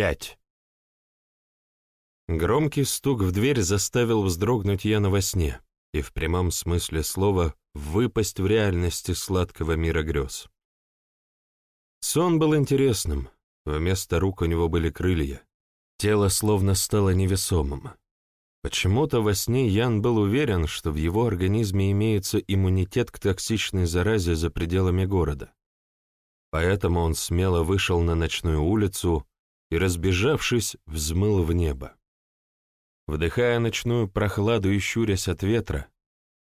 Пять. Громкий стук в дверь заставил вздрогнуть Яна во сне и в прямом смысле слова выпасть в реальности сладкого мира грез. Сон был интересным, вместо рук у него были крылья, тело словно стало невесомым. Почему-то во сне Ян был уверен, что в его организме имеется иммунитет к токсичной заразе за пределами города. Поэтому он смело вышел на ночную улицу и, разбежавшись, взмыл в небо. Вдыхая ночную прохладу и щурясь от ветра,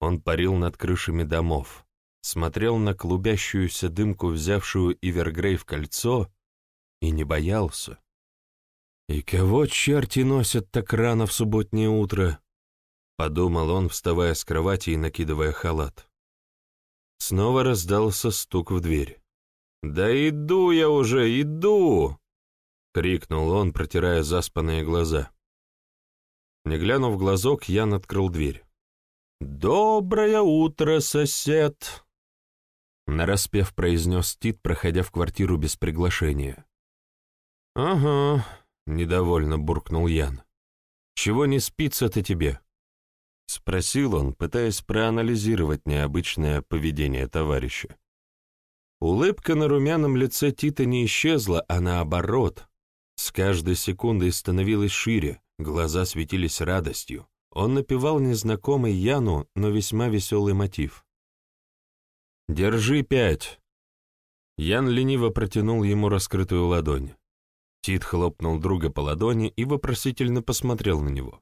он парил над крышами домов, смотрел на клубящуюся дымку, взявшую Ивергрей в кольцо, и не боялся. «И кого черти носят так рано в субботнее утро?» — подумал он, вставая с кровати и накидывая халат. Снова раздался стук в дверь. «Да иду я уже, иду!» — крикнул он, протирая заспанные глаза. Не глянув в глазок, Ян открыл дверь. «Доброе утро, сосед!» Нараспев произнес Тит, проходя в квартиру без приглашения. «Ага», — недовольно буркнул Ян. «Чего не спится-то тебе?» — спросил он, пытаясь проанализировать необычное поведение товарища. Улыбка на румяном лице Тита не исчезла, а наоборот, с каждой секундой становилась шире, Глаза светились радостью. Он напевал незнакомый Яну, но весьма веселый мотив. «Держи пять!» Ян лениво протянул ему раскрытую ладонь. Тит хлопнул друга по ладони и вопросительно посмотрел на него.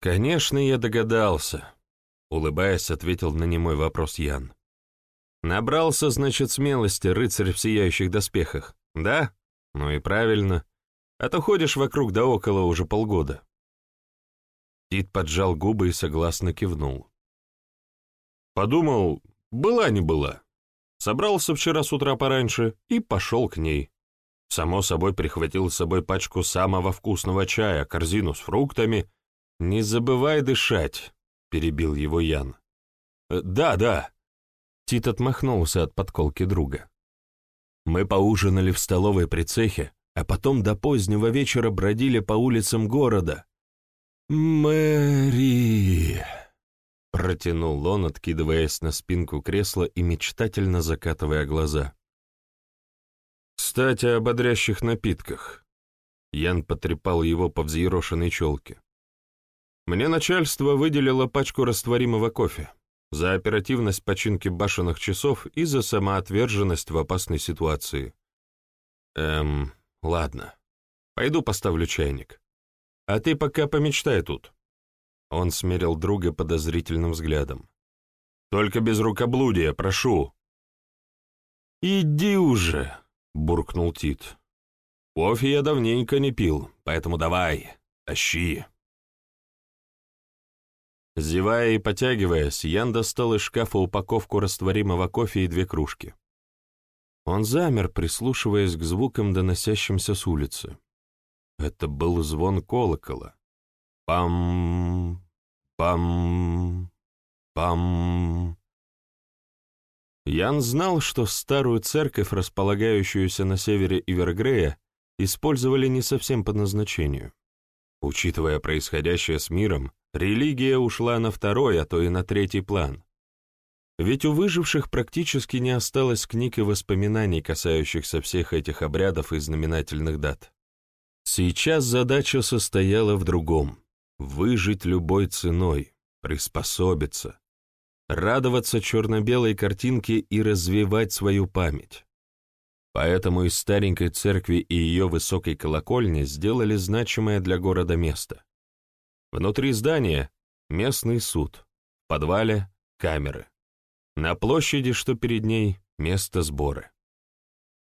«Конечно, я догадался», — улыбаясь, ответил на немой вопрос Ян. «Набрался, значит, смелости рыцарь в сияющих доспехах, да? Ну и правильно. А то ходишь вокруг да около уже полгода. Тит поджал губы и согласно кивнул. Подумал, была не была. Собрался вчера с утра пораньше и пошел к ней. Само собой прихватил с собой пачку самого вкусного чая, корзину с фруктами. «Не забывай дышать», — перебил его Ян. «Э, «Да, да». Тит отмахнулся от подколки друга. Мы поужинали в столовой при цехе, а потом до позднего вечера бродили по улицам города. «Мэри!» — протянул он, откидываясь на спинку кресла и мечтательно закатывая глаза. «Кстати, о бодрящих напитках». Ян потрепал его по взъерошенной челке. «Мне начальство выделило пачку растворимого кофе за оперативность починки башенных часов и за самоотверженность в опасной ситуации. Эм, Ладно, пойду поставлю чайник. А ты пока помечтай тут. Он смерил друга подозрительным взглядом. Только без рукоблудия, прошу. Иди уже, буркнул Тит. Кофе я давненько не пил, поэтому давай, тащи. Зевая и потягиваясь, Ян достал из шкафа упаковку растворимого кофе и две кружки. Он замер, прислушиваясь к звукам, доносящимся с улицы. Это был звон колокола. Пам, пам, пам. Ян знал, что старую церковь, располагающуюся на севере Ивергрея, использовали не совсем по назначению. Учитывая происходящее с миром, религия ушла на второй, а то и на третий план. Ведь у выживших практически не осталось книг и воспоминаний, касающихся всех этих обрядов и знаменательных дат. Сейчас задача состояла в другом — выжить любой ценой, приспособиться, радоваться черно-белой картинке и развивать свою память. Поэтому из старенькой церкви и ее высокой колокольни сделали значимое для города место. Внутри здания — местный суд, в подвале — камеры. На площади, что перед ней, место сбора.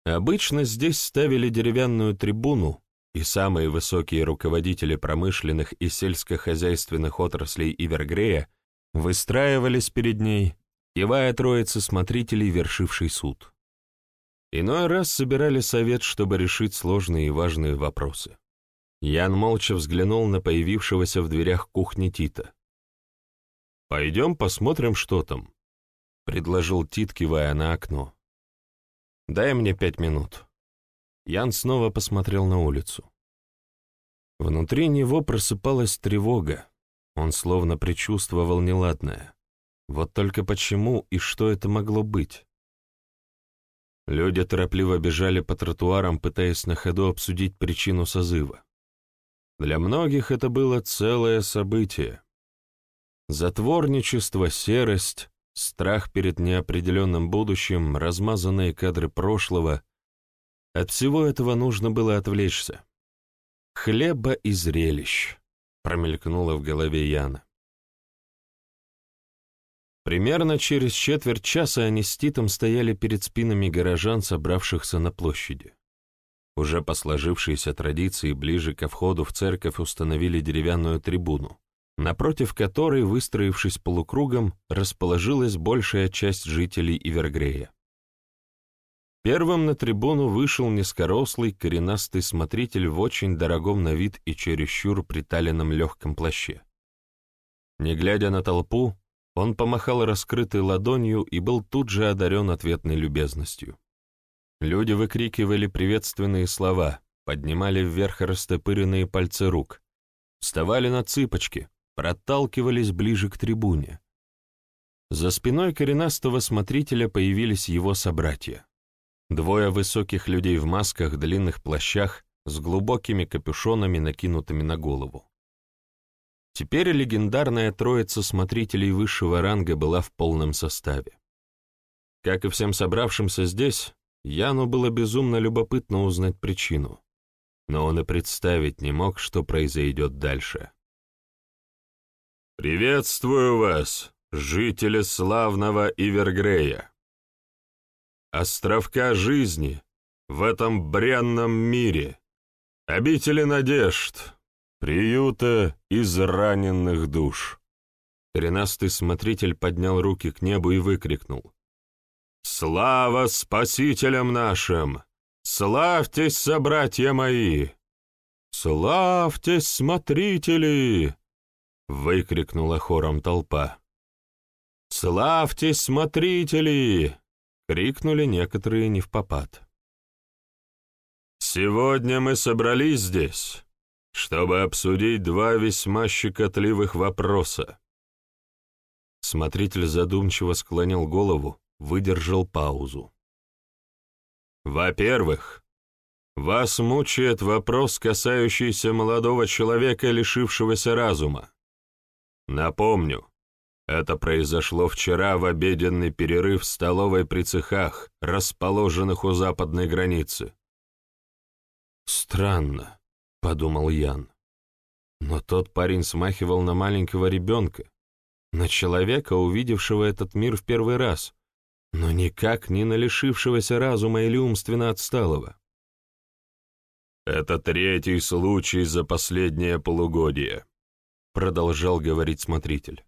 Обычно здесь ставили деревянную трибуну, и самые высокие руководители промышленных и сельскохозяйственных отраслей Ивергрея выстраивались перед ней, кивая троицы смотрителей, вершивший суд. Иной раз собирали совет, чтобы решить сложные и важные вопросы. Ян молча взглянул на появившегося в дверях кухни Тита. «Пойдем посмотрим, что там», — предложил Тит, кивая на окно. «Дай мне пять минут». Ян снова посмотрел на улицу. Внутри него просыпалась тревога. Он словно предчувствовал неладное. Вот только почему и что это могло быть? Люди торопливо бежали по тротуарам, пытаясь на ходу обсудить причину созыва. Для многих это было целое событие. Затворничество, серость, страх перед неопределенным будущим, размазанные кадры прошлого — от всего этого нужно было отвлечься. «Хлеба и зрелищ», — промелькнуло в голове Яна. Примерно через четверть часа они с Титом стояли перед спинами горожан, собравшихся на площади. Уже по сложившейся традиции ближе ко входу в церковь установили деревянную трибуну, напротив которой, выстроившись полукругом, расположилась большая часть жителей Ивергрея. Первым на трибуну вышел низкорослый, коренастый смотритель в очень дорогом на вид и чересчур приталенном легком плаще. Не глядя на толпу, он помахал раскрытой ладонью и был тут же одарен ответной любезностью. Люди выкрикивали приветственные слова, поднимали вверх растопыренные пальцы рук, вставали на цыпочки, проталкивались ближе к трибуне. За спиной коренастого смотрителя появились его собратья. Двое высоких людей в масках, длинных плащах, с глубокими капюшонами, накинутыми на голову. Теперь легендарная троица смотрителей высшего ранга была в полном составе. Как и всем собравшимся здесь, Яну было безумно любопытно узнать причину, но он и представить не мог, что произойдет дальше. «Приветствую вас, жители славного Ивергрея!» островка жизни в этом бренном мире, обители надежд, приюта израненных душ. Коренастый смотритель поднял руки к небу и выкрикнул. «Слава спасителям нашим! Славьтесь, собратья мои! Славьтесь, смотрители!» — выкрикнула хором толпа. «Славьтесь, смотрители!» — крикнули некоторые не в попад. «Сегодня мы собрались здесь, чтобы обсудить два весьма щекотливых вопроса». Смотритель задумчиво склонил голову, выдержал паузу. «Во-первых, вас мучает вопрос, касающийся молодого человека, лишившегося разума. Напомню, это произошло вчера в обеденный перерыв в столовой при цехах, расположенных у западной границы. «Странно», — подумал Ян. Но тот парень смахивал на маленького ребенка, на человека, увидевшего этот мир в первый раз, но никак не на лишившегося разума или умственно отсталого. «Это третий случай за последнее полугодие», — продолжал говорить смотритель.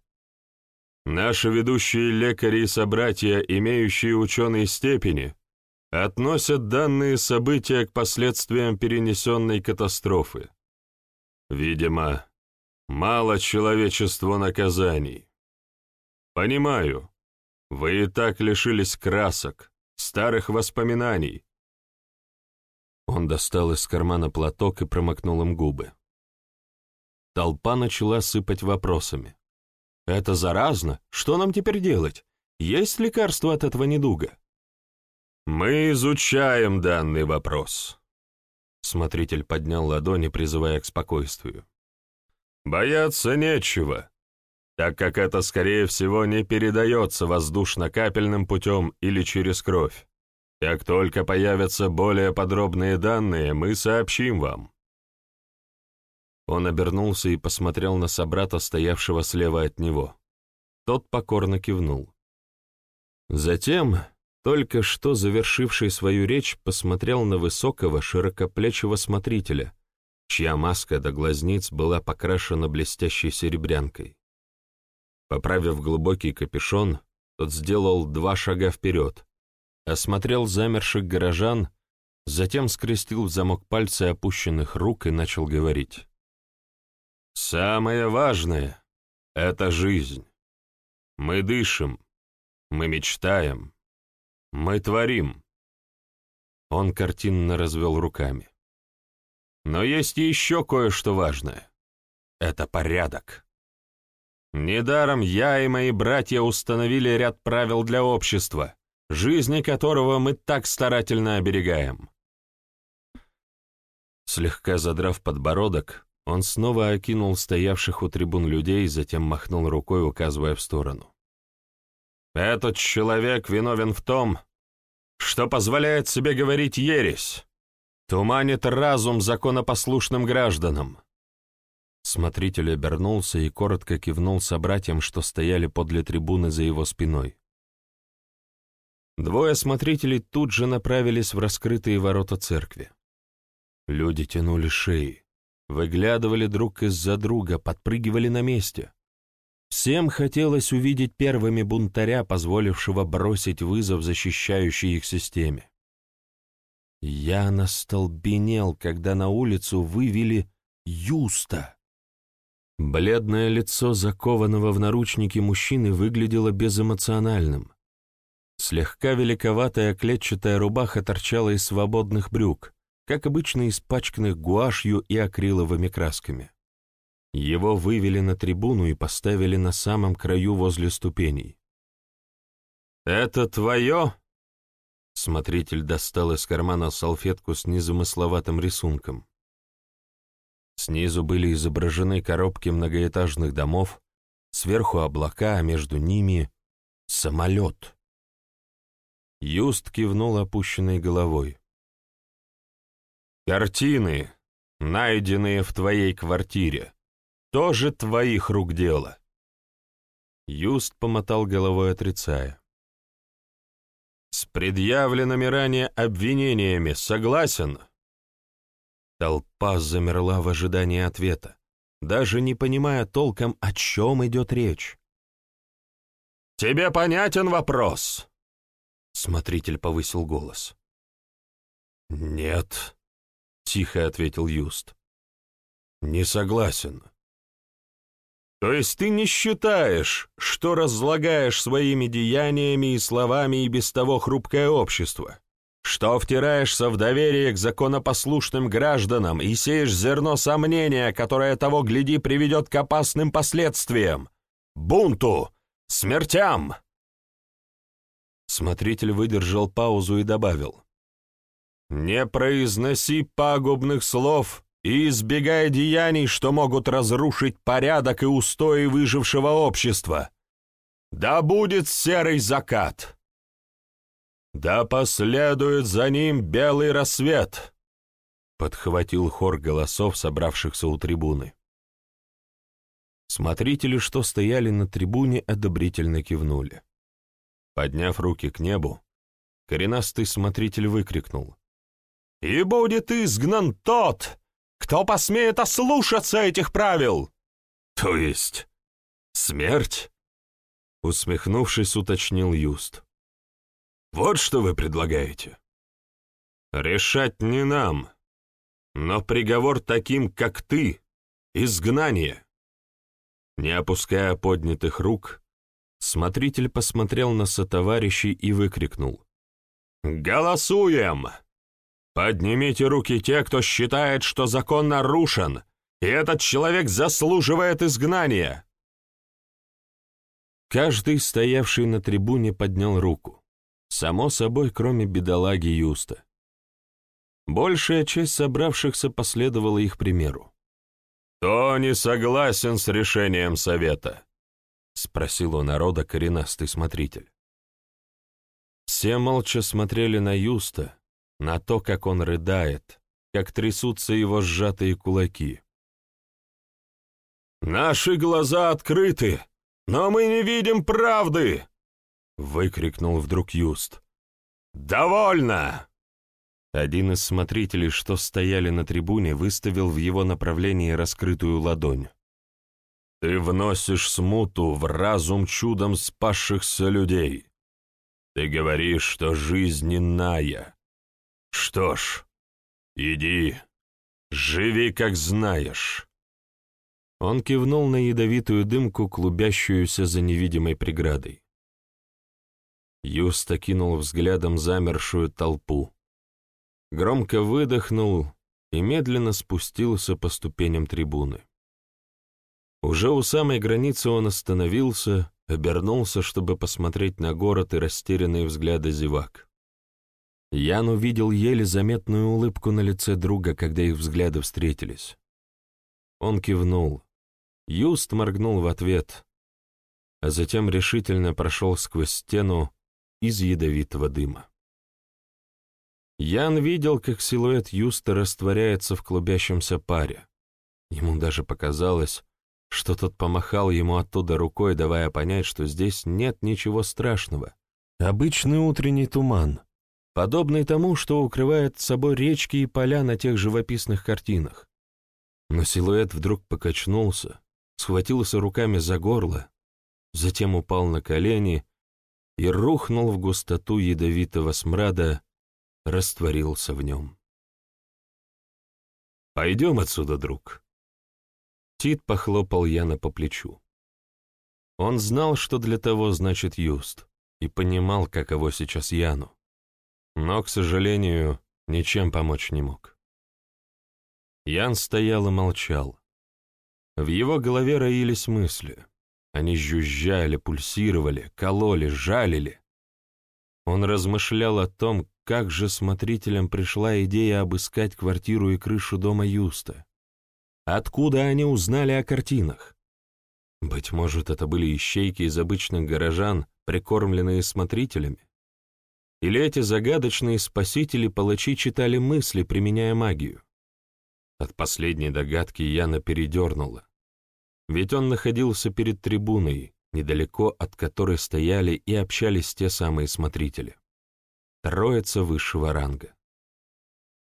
Наши ведущие лекари и собратья, имеющие ученые степени, относят данные события к последствиям перенесенной катастрофы. Видимо, мало человечеству наказаний. Понимаю, вы и так лишились красок, старых воспоминаний. Он достал из кармана платок и промокнул им губы. Толпа начала сыпать вопросами. Это заразно. Что нам теперь делать? Есть лекарство от этого недуга? Мы изучаем данный вопрос. Смотритель поднял ладони, призывая к спокойствию. Бояться нечего, так как это, скорее всего, не передается воздушно-капельным путем или через кровь. Как только появятся более подробные данные, мы сообщим вам. Он обернулся и посмотрел на собрата, стоявшего слева от него. Тот покорно кивнул. Затем, только что завершивший свою речь, посмотрел на высокого, широкоплечего смотрителя, чья маска до глазниц была покрашена блестящей серебрянкой. Поправив глубокий капюшон, тот сделал два шага вперед, осмотрел замерших горожан, затем скрестил в замок пальцы опущенных рук и начал говорить. Самое важное — это жизнь. Мы дышим, мы мечтаем, мы творим. Он картинно развел руками. Но есть еще кое-что важное. Это порядок. Недаром я и мои братья установили ряд правил для общества, жизни которого мы так старательно оберегаем. Слегка задрав подбородок, он снова окинул стоявших у трибун людей, затем махнул рукой, указывая в сторону. «Этот человек виновен в том, что позволяет себе говорить ересь, туманит разум законопослушным гражданам». Смотритель обернулся и коротко кивнул собратьям, что стояли подле трибуны за его спиной. Двое смотрителей тут же направились в раскрытые ворота церкви. Люди тянули шеи, выглядывали друг из-за друга, подпрыгивали на месте. Всем хотелось увидеть первыми бунтаря, позволившего бросить вызов защищающей их системе. Я настолбенел, когда на улицу вывели Юста. Бледное лицо закованного в наручники мужчины выглядело безэмоциональным. Слегка великоватая клетчатая рубаха торчала из свободных брюк, как обычно испачканных гуашью и акриловыми красками. Его вывели на трибуну и поставили на самом краю возле ступеней. «Это твое?» Смотритель достал из кармана салфетку с незамысловатым рисунком. Снизу были изображены коробки многоэтажных домов, сверху облака, а между ними — самолет. Юст кивнул опущенной головой. Картины, найденные в твоей квартире, тоже твоих рук дело. Юст помотал головой, отрицая. С предъявленными ранее обвинениями согласен? Толпа замерла в ожидании ответа, даже не понимая толком, о чем идет речь. «Тебе понятен вопрос?» Смотритель повысил голос. «Нет», тихо ответил Юст. Не согласен. То есть ты не считаешь, что разлагаешь своими деяниями и словами и без того хрупкое общество, что втираешься в доверие к законопослушным гражданам и сеешь зерно сомнения, которое того, гляди, приведет к опасным последствиям, бунту, смертям?» Смотритель выдержал паузу и добавил. Не произноси пагубных слов и избегай деяний, что могут разрушить порядок и устои выжившего общества. Да будет серый закат! Да последует за ним белый рассвет!» Подхватил хор голосов, собравшихся у трибуны. Смотрители, что стояли на трибуне, одобрительно кивнули. Подняв руки к небу, коренастый смотритель выкрикнул и будет изгнан тот, кто посмеет ослушаться этих правил. То есть смерть? Усмехнувшись, уточнил Юст. Вот что вы предлагаете. Решать не нам, но приговор таким, как ты, изгнание. Не опуская поднятых рук, смотритель посмотрел на сотоварищей и выкрикнул. «Голосуем!» Поднимите руки те, кто считает, что закон нарушен, и этот человек заслуживает изгнания. Каждый, стоявший на трибуне, поднял руку. Само собой, кроме бедолаги Юста. Большая часть собравшихся последовала их примеру. «Кто не согласен с решением совета?» — спросил у народа коренастый смотритель. Все молча смотрели на Юста, на то, как он рыдает, как трясутся его сжатые кулаки. «Наши глаза открыты, но мы не видим правды!» — выкрикнул вдруг Юст. «Довольно!» Один из смотрителей, что стояли на трибуне, выставил в его направлении раскрытую ладонь. «Ты вносишь смуту в разум чудом спасшихся людей. Ты говоришь, что жизнь иная, что ж, иди, живи, как знаешь. Он кивнул на ядовитую дымку, клубящуюся за невидимой преградой. Юст окинул взглядом замершую толпу. громко выдохнул и медленно спустился по ступеням трибуны. Уже у самой границы он остановился, обернулся, чтобы посмотреть на город и растерянные взгляды зевак. Ян увидел еле заметную улыбку на лице друга, когда их взгляды встретились. Он кивнул. Юст моргнул в ответ, а затем решительно прошел сквозь стену из ядовитого дыма. Ян видел, как силуэт Юста растворяется в клубящемся паре. Ему даже показалось, что тот помахал ему оттуда рукой, давая понять, что здесь нет ничего страшного. Обычный утренний туман, подобный тому, что укрывает собой речки и поля на тех живописных картинах. Но силуэт вдруг покачнулся, схватился руками за горло, затем упал на колени и рухнул в густоту ядовитого смрада, растворился в нем. «Пойдем отсюда, друг», Тит похлопал Яна по плечу. Он знал, что для того значит Юст, и понимал, каково сейчас Яну. Но, к сожалению, ничем помочь не мог. Ян стоял и молчал. В его голове роились мысли. Они жужжали, пульсировали, кололи, жалили. Он размышлял о том, как же смотрителям пришла идея обыскать квартиру и крышу дома Юста. Откуда они узнали о картинах? Быть может, это были ищейки из обычных горожан, прикормленные смотрителями? Или эти загадочные спасители-палачи читали мысли, применяя магию? От последней догадки Яна передернула. Ведь он находился перед трибуной, недалеко от которой стояли и общались те самые смотрители. Троица высшего ранга.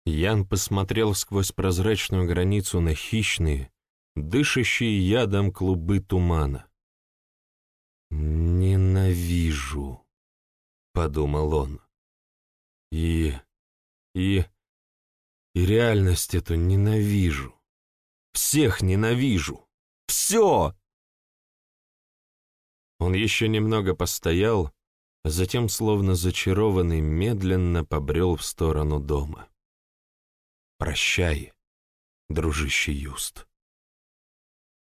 Ян посмотрел сквозь прозрачную границу на хищные, дышащие ядом клубы тумана. «Ненавижу», — подумал он. «И... и... и реальность эту ненавижу. Всех ненавижу. Все!» Он еще немного постоял, а затем, словно зачарованный, медленно побрел в сторону дома. Прощай, дружище Юст.